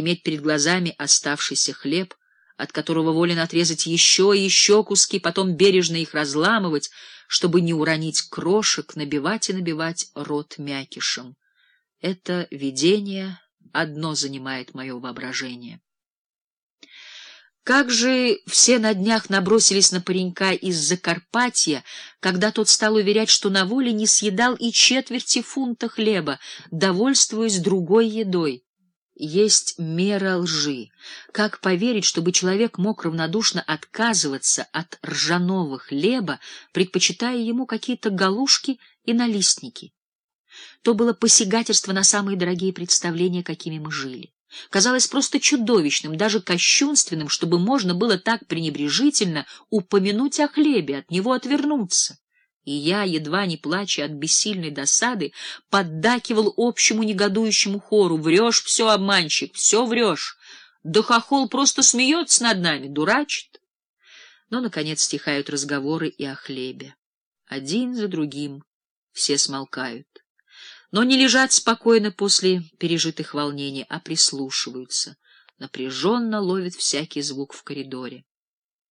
иметь перед глазами оставшийся хлеб, от которого волен отрезать еще и еще куски, потом бережно их разламывать, чтобы не уронить крошек, набивать и набивать рот мякишем. Это видение одно занимает мое воображение. Как же все на днях набросились на паренька из Закарпатья, когда тот стал уверять, что на воле не съедал и четверти фунта хлеба, довольствуясь другой едой. Есть мера лжи. Как поверить, чтобы человек мог равнодушно отказываться от ржаного хлеба, предпочитая ему какие-то галушки и налистники? То было посягательство на самые дорогие представления, какими мы жили казалось просто чудовищным, даже кощунственным, чтобы можно было так пренебрежительно упомянуть о хлебе, от него отвернуться. И я, едва не плача от бессильной досады, поддакивал общему негодующему хору: "Врешь все, обманщик, все врешь. Да хохол просто смеется над нами, дурачит". Но наконец стихают разговоры и о хлебе. Один за другим все смолкают но не лежат спокойно после пережитых волнений, а прислушиваются, напряженно ловят всякий звук в коридоре.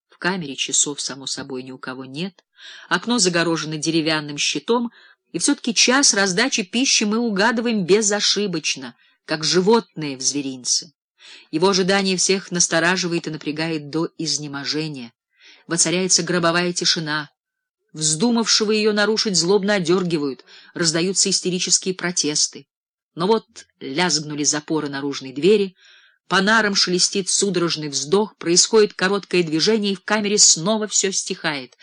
В камере часов, само собой, ни у кого нет, окно загорожено деревянным щитом, и все-таки час раздачи пищи мы угадываем безошибочно, как животные в зверинце. Его ожидание всех настораживает и напрягает до изнеможения. Воцаряется гробовая тишина, Вздумавшего ее нарушить злобно одергивают, раздаются истерические протесты. Но вот лязгнули запоры наружной двери, по нарам шелестит судорожный вздох, происходит короткое движение, и в камере снова все стихает.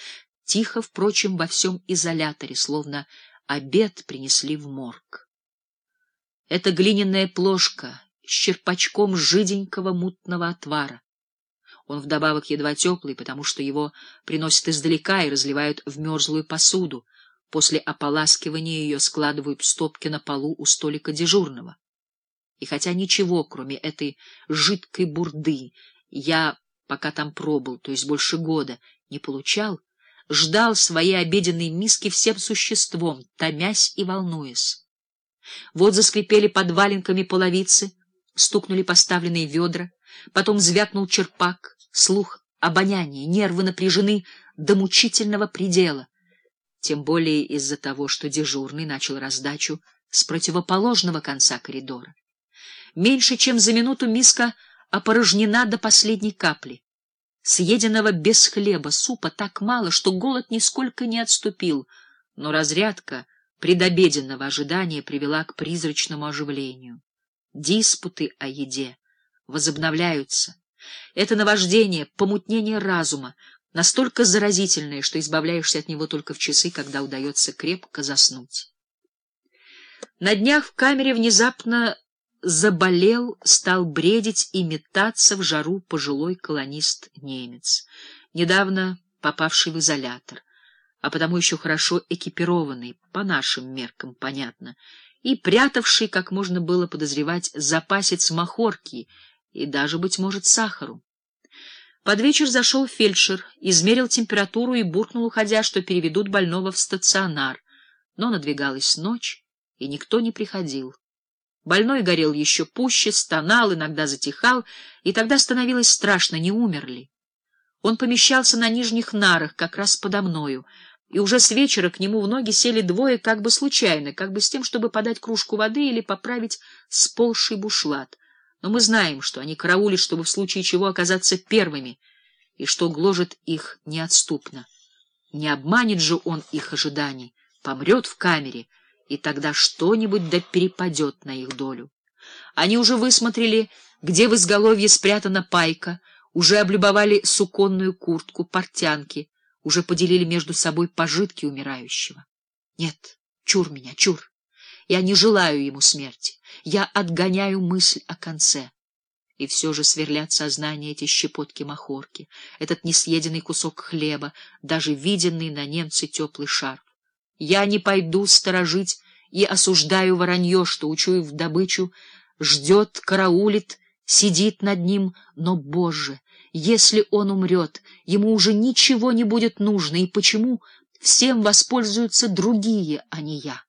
Тихо, впрочем, во всем изоляторе, словно обед принесли в морг. Это глиняная плошка с черпачком жиденького мутного отвара. Он вдобавок едва теплый, потому что его приносят издалека и разливают в мерзлую посуду. После ополаскивания ее складывают в стопки на полу у столика дежурного. И хотя ничего, кроме этой жидкой бурды, я, пока там пробыл, то есть больше года, не получал, ждал своей обеденной миски всем существом, томясь и волнуясь. Вот заскрипели под валенками половицы, стукнули поставленные ведра, потом звякнул черпак, слух, обоняние, нервы напряжены до мучительного предела, тем более из-за того, что дежурный начал раздачу с противоположного конца коридора. Меньше чем за минуту миска опорожнена до последней капли. Съеденного без хлеба супа так мало, что голод нисколько не отступил, но разрядка предобеденного ожидания привела к призрачному оживлению. Диспуты о еде возобновляются. Это наваждение, помутнение разума, настолько заразительное, что избавляешься от него только в часы, когда удается крепко заснуть. На днях в камере внезапно заболел, стал бредить и метаться в жару пожилой колонист-немец, недавно попавший в изолятор, а потому еще хорошо экипированный, по нашим меркам, понятно, и прятавший, как можно было подозревать, запасец махорки — и даже, быть может, сахару. Под вечер зашел фельдшер, измерил температуру и буркнул, уходя, что переведут больного в стационар. Но надвигалась ночь, и никто не приходил. Больной горел еще пуще, стонал, иногда затихал, и тогда становилось страшно, не умер ли. Он помещался на нижних нарах, как раз подо мною, и уже с вечера к нему в ноги сели двое как бы случайно, как бы с тем, чтобы подать кружку воды или поправить сползший бушлат но мы знаем, что они караулят, чтобы в случае чего оказаться первыми, и что гложет их неотступно. Не обманет же он их ожиданий, помрет в камере, и тогда что-нибудь да перепадет на их долю. Они уже высмотрели, где в изголовье спрятана пайка, уже облюбовали суконную куртку, портянки, уже поделили между собой пожитки умирающего. Нет, чур меня, чур. Я не желаю ему смерти. Я отгоняю мысль о конце. И все же сверлят сознание эти щепотки махорки, этот несъеденный кусок хлеба, даже виденный на немце теплый шарф. Я не пойду сторожить и осуждаю воронье, что, учуяв добычу, ждет, караулит, сидит над ним, но, Боже, если он умрет, ему уже ничего не будет нужно, и почему всем воспользуются другие, а не я?